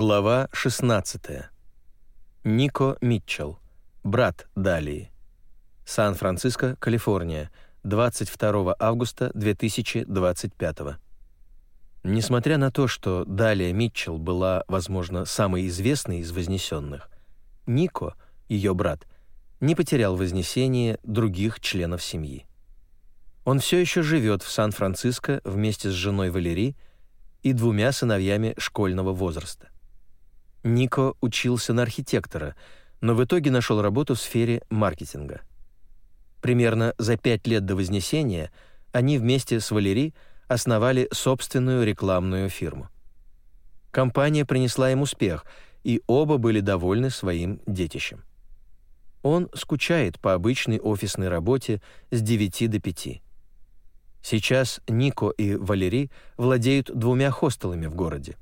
Глава 16. Нико Митчелл, брат Далии. Сан-Франциско, Калифорния, 22 августа 2025. Несмотря на то, что Далия Митчелл была, возможно, самой известной из вознесенных, Нико, ее брат, не потерял вознесение других членов семьи. Он все еще живет в Сан-Франциско вместе с женой Валери и двумя сыновьями школьного возраста. Нико учился на архитектора, но в итоге нашел работу в сфере маркетинга. Примерно за пять лет до Вознесения они вместе с Валери основали собственную рекламную фирму. Компания принесла им успех, и оба были довольны своим детищем. Он скучает по обычной офисной работе с 9 до 5. Сейчас Нико и Валери владеют двумя хостелами в городе.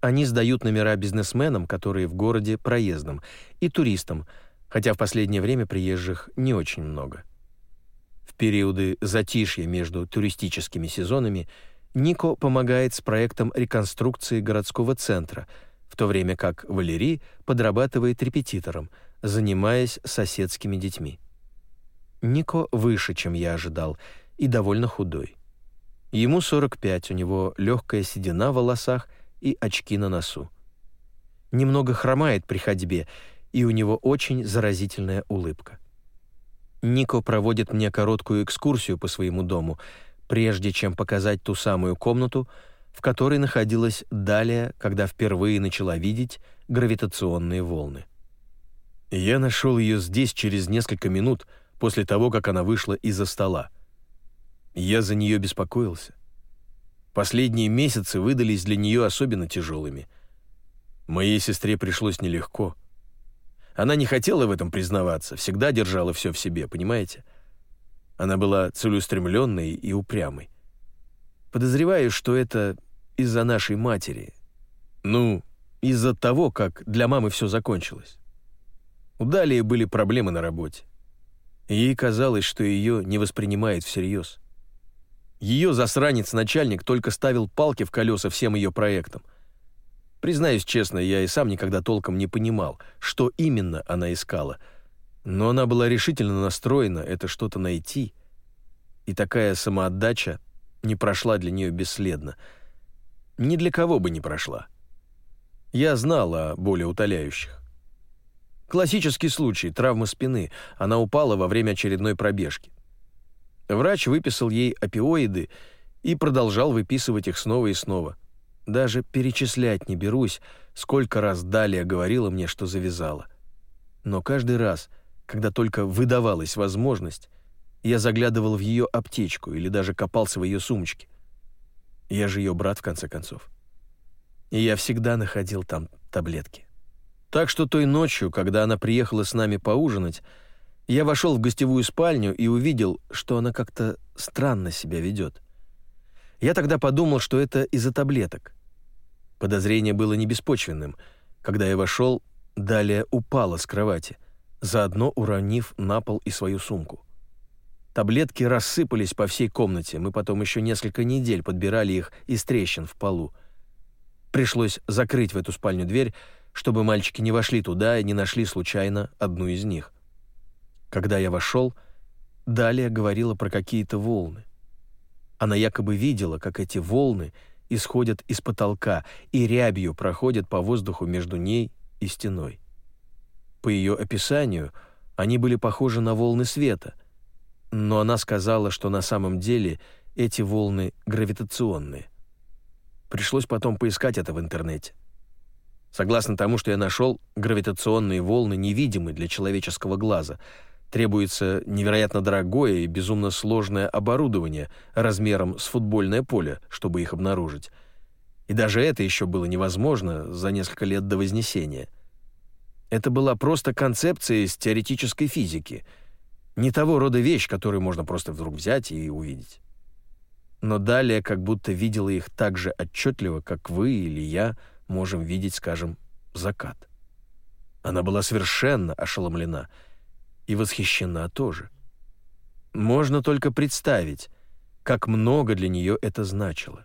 Они сдают номера бизнесменам, которые в городе проездом, и туристам, хотя в последнее время приезжих не очень много. В периоды затишья между туристическими сезонами Нико помогает с проектом реконструкции городского центра, в то время как Валерий подрабатывает репетитором, занимаясь соседскими детьми. Нико выше, чем я ожидал, и довольно худой. Ему 45, у него легкая седина в волосах и очки на носу. Немного хромает при ходьбе, и у него очень заразительная улыбка. Нико проводит мне короткую экскурсию по своему дому, прежде чем показать ту самую комнату, в которой находилась Далия, когда впервые начала видеть гравитационные волны. Я нашел ее здесь через несколько минут после того, как она вышла из-за стола. Я за нее беспокоился. Последние месяцы выдались для нее особенно тяжелыми. Моей сестре пришлось нелегко. Она не хотела в этом признаваться, всегда держала все в себе, понимаете? Она была целеустремленной и упрямой. Подозреваю, что это из-за нашей матери. Ну, из-за того, как для мамы все закончилось. У Далии были проблемы на работе. Ей казалось, что ее не воспринимают всерьез. Ее засранец-начальник только ставил палки в колеса всем ее проектам. Признаюсь честно, я и сам никогда толком не понимал, что именно она искала. Но она была решительно настроена это что-то найти. И такая самоотдача не прошла для нее бесследно. Ни для кого бы не прошла. Я знал о более утоляющих. Классический случай травма спины. Она упала во время очередной пробежки. Врач выписал ей опиоиды и продолжал выписывать их снова и снова. Даже перечислять не берусь, сколько раз Далия говорила мне, что завязала. Но каждый раз, когда только выдавалась возможность, я заглядывал в ее аптечку или даже копался в ее сумочке. Я же ее брат, в конце концов. И я всегда находил там таблетки. Так что той ночью, когда она приехала с нами поужинать, я вошел в гостевую спальню и увидел, что она как-то странно себя ведет. Я тогда подумал, что это из-за таблеток. Подозрение было не беспочвенным. Когда я вошел, Далее упала с кровати, заодно уронив на пол и свою сумку. Таблетки рассыпались по всей комнате, мы потом еще несколько недель подбирали их из трещин в полу. Пришлось закрыть в эту спальню дверь, чтобы мальчики не вошли туда и не нашли случайно одну из них. Когда я вошел, Далия говорила про какие-то волны. Она якобы видела, как эти волны исходят из потолка и рябью проходят по воздуху между ней и стеной. По ее описанию, они были похожи на волны света, но она сказала, что на самом деле эти волны гравитационные. Пришлось потом поискать это в интернете. Согласно тому, что я нашел, гравитационные волны невидимы для человеческого глаза — Требуется невероятно дорогое и безумно сложное оборудование размером с футбольное поле, чтобы их обнаружить. И даже это еще было невозможно за несколько лет до Вознесения. Это была просто концепция из теоретической физики, не того рода вещь, которую можно просто вдруг взять и увидеть. Но далее как будто видела их так же отчетливо, как вы или я можем видеть, скажем, закат. Она была совершенно ошеломлена — и восхищена тоже. Можно только представить, как много для нее это значило.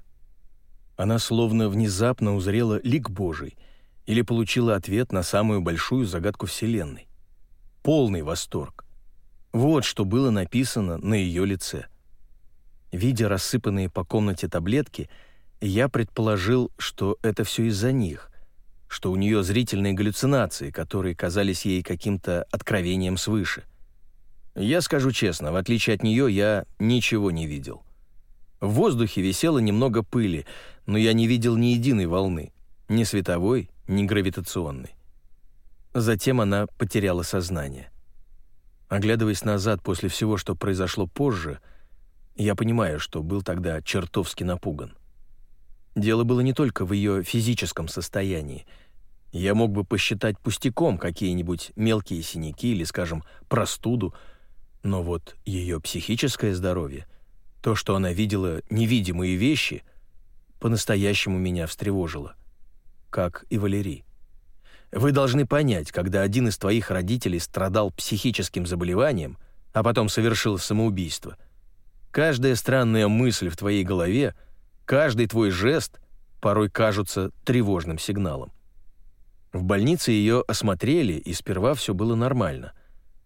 Она словно внезапно узрела лик Божий или получила ответ на самую большую загадку Вселенной. Полный восторг. Вот что было написано на ее лице. Видя рассыпанные по комнате таблетки, я предположил, что это все из-за них, что у нее зрительные галлюцинации, которые казались ей каким-то откровением свыше. Я скажу честно, в отличие от нее я ничего не видел. В воздухе висело немного пыли, но я не видел ни единой волны, ни световой, ни гравитационной. Затем она потеряла сознание. Оглядываясь назад после всего, что произошло позже, я понимаю, что был тогда чертовски напуган. Дело было не только в ее физическом состоянии. Я мог бы посчитать пустяком какие-нибудь мелкие синяки или, скажем, простуду, но вот ее психическое здоровье, то, что она видела невидимые вещи, по-настоящему меня встревожило, как и Валерий. Вы должны понять, когда один из твоих родителей страдал психическим заболеванием, а потом совершил самоубийство. Каждая странная мысль в твоей голове, каждый твой жест порой кажутся тревожным сигналом. В больнице ее осмотрели, и сперва все было нормально.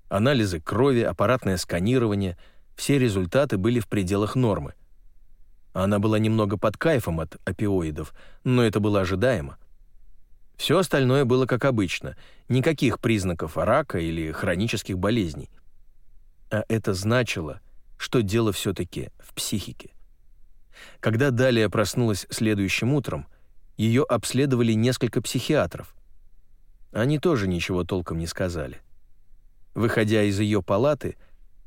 Анализы крови, аппаратное сканирование — все результаты были в пределах нормы. Она была немного под кайфом от опиоидов, но это было ожидаемо. Все остальное было как обычно, никаких признаков рака или хронических болезней. А это значило, что дело все-таки в психике. Когда Далия проснулась следующим утром, ее обследовали несколько психиатров. Они тоже ничего толком не сказали. Выходя из ее палаты,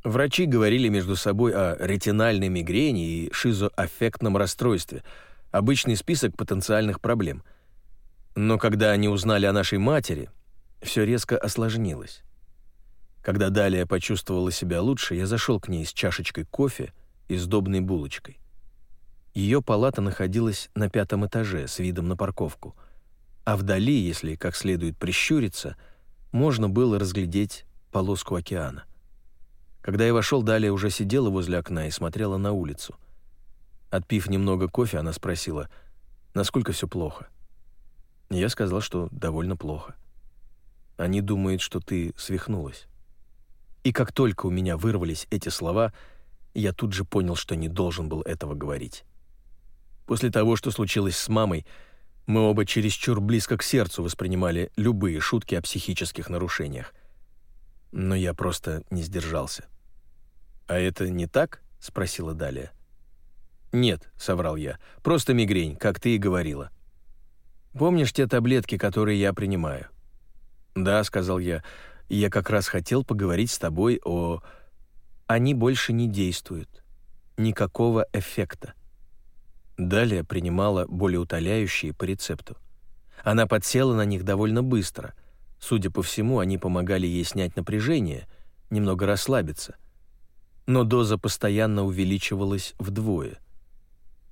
врачи говорили между собой о ретинальной мигрени и шизоаффектном расстройстве, обычный список потенциальных проблем — но когда они узнали о нашей матери, все резко осложнилось. Когда Далия почувствовала себя лучше, я зашел к ней с чашечкой кофе и сдобной булочкой. Ее палата находилась на пятом этаже с видом на парковку, а вдали, если как следует прищуриться, можно было разглядеть полоску океана. Когда я вошел, Далия уже сидела возле окна и смотрела на улицу. Отпив немного кофе, она спросила, насколько все плохо. — я сказал, что довольно плохо. Они думают, что ты свихнулась. И как только у меня вырвались эти слова, я тут же понял, что не должен был этого говорить. После того, что случилось с мамой, мы оба чересчур близко к сердцу воспринимали любые шутки о психических нарушениях. Но я просто не сдержался. «А это не так?» — спросила Далия. «Нет», — соврал я, — «просто мигрень, как ты и говорила». Помнишь те таблетки, которые я принимаю?» «Да», — сказал я, — «я как раз хотел поговорить с тобой о...» «Они больше не действуют. Никакого эффекта». Далее принимала болеутоляющие по рецепту. Она подсела на них довольно быстро. Судя по всему, они помогали ей снять напряжение, немного расслабиться. Но доза постоянно увеличивалась вдвое.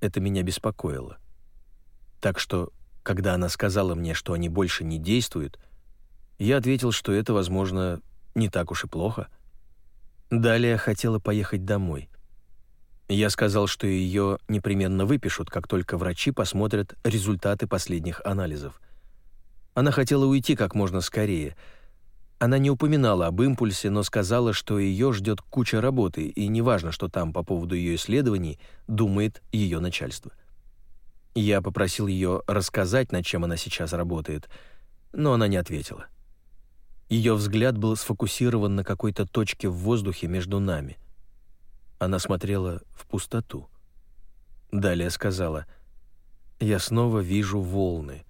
Это меня беспокоило. Так что когда она сказала мне, что они больше не действуют, я ответил, что это, возможно, не так уж и плохо. Далее хотела поехать домой. Я сказал, что ее непременно выпишут, как только врачи посмотрят результаты последних анализов. Она хотела уйти как можно скорее. Она не упоминала об импульсе, но сказала, что ее ждет куча работы, и неважно, что там по поводу ее исследований думает ее начальство. Я попросил ее рассказать, над чем она сейчас работает, но она не ответила. Ее взгляд был сфокусирован на какой-то точке в воздухе между нами. Она смотрела в пустоту. Далее сказала, «Я снова вижу волны.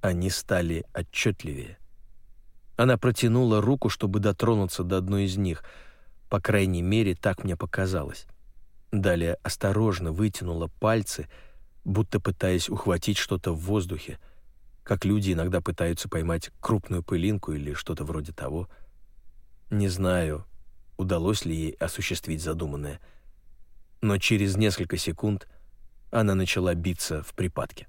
Они стали отчетливее». Она протянула руку, чтобы дотронуться до одной из них. По крайней мере, так мне показалось. Далее осторожно вытянула пальцы — будто пытаясь ухватить что-то в воздухе, как люди иногда пытаются поймать крупную пылинку или что-то вроде того. Не знаю, удалось ли ей осуществить задуманное, но через несколько секунд она начала биться в припадке.